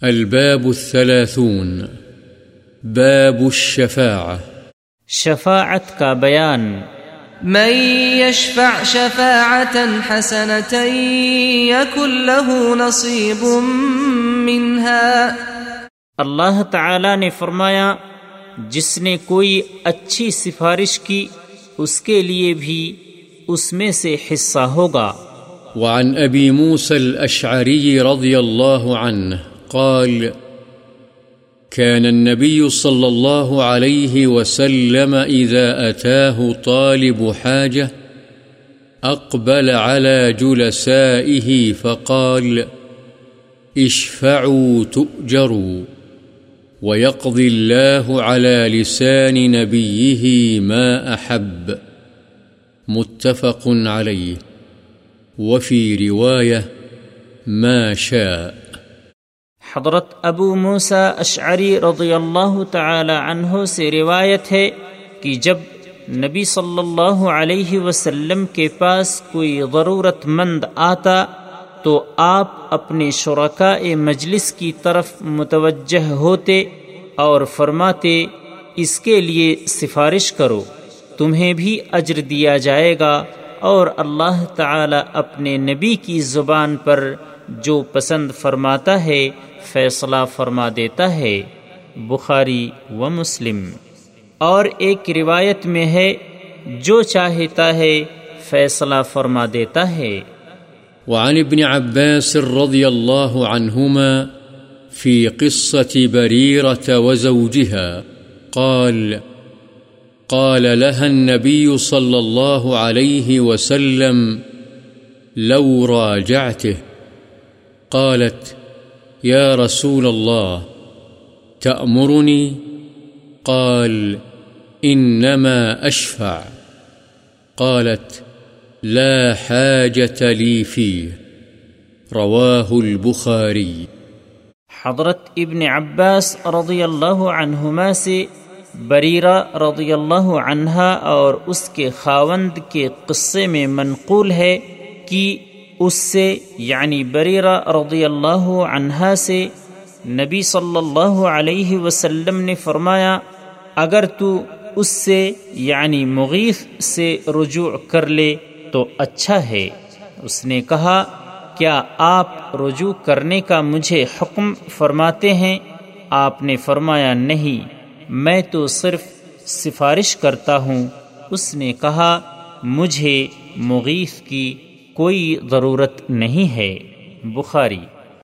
الباب الثلاثون باب الشفاعة. شفاعت کا بیان۔ من يشفع شفاعة حسنة يكن له نصيب منها۔ اللہ تعالی نے فرمایا جس نے کوئی اچھی سفارش کی اس کے لیے بھی اس میں سے حصہ ہوگا۔ وعن أبي موسى الأشعري رضي الله عنه قال، كان النبي صلى الله عليه وسلم إذا أتاه طالب حاجة أقبل على جلسائه فقال، اشفعوا تؤجروا ويقضي الله على لسان نبيه ما أحب متفق عليه. وفي رواية، ما شاء حضرت ابو موسا اشعری رضی اللہ تعالی عنہ سے روایت ہے کہ جب نبی صلی اللہ علیہ وسلم کے پاس کوئی ضرورت مند آتا تو آپ اپنے شرکاء مجلس کی طرف متوجہ ہوتے اور فرماتے، اس کے لیے سفارش کرو، تمہیں بھی اجر دیا جائے گا اور اللہ تعالی اپنے نبی کی زبان پر جو پسند فرماتا ہے، فیصلہ فرما دیتا ہے، بخاری و مسلم۔ اور ایک روایت میں ہے، جو چاہتا ہے، فیصلہ فرما دیتا ہے۔ وعن ابن عباس رضي الله عنهما في قصة بريرة وزوجها قال قال لها النبي صلى الله عليه وسلم لو راجعته۔ قالت، يا رسول الله، تأمرني؟ قال، إنما أشفع. قالت، لا حاجة لي فيه. رواه البخاري. حضرت ابن عباس رضی اللہ عنہما سے بریرہ رضی اللہ عنہا اور اس کے خاوند کے قصے میں منقول ہے کہ اس سے یعنی بریرہ رضی اللہ عنہا سے نبی صلی اللہ علیہ وسلم نے فرمایا، اگر تو اس سے یعنی مغیث سے رجوع کر لے تو اچھا ہے۔ اس نے کہا، کیا آپ رجوع کرنے کا مجھے حکم فرماتے ہیں؟ آپ نے فرمایا، نہیں، میں تو صرف سفارش کرتا ہوں۔ اس نے کہا، مجھے مغیث کی کوئی ضرورت نہیں ہے۔ بخاری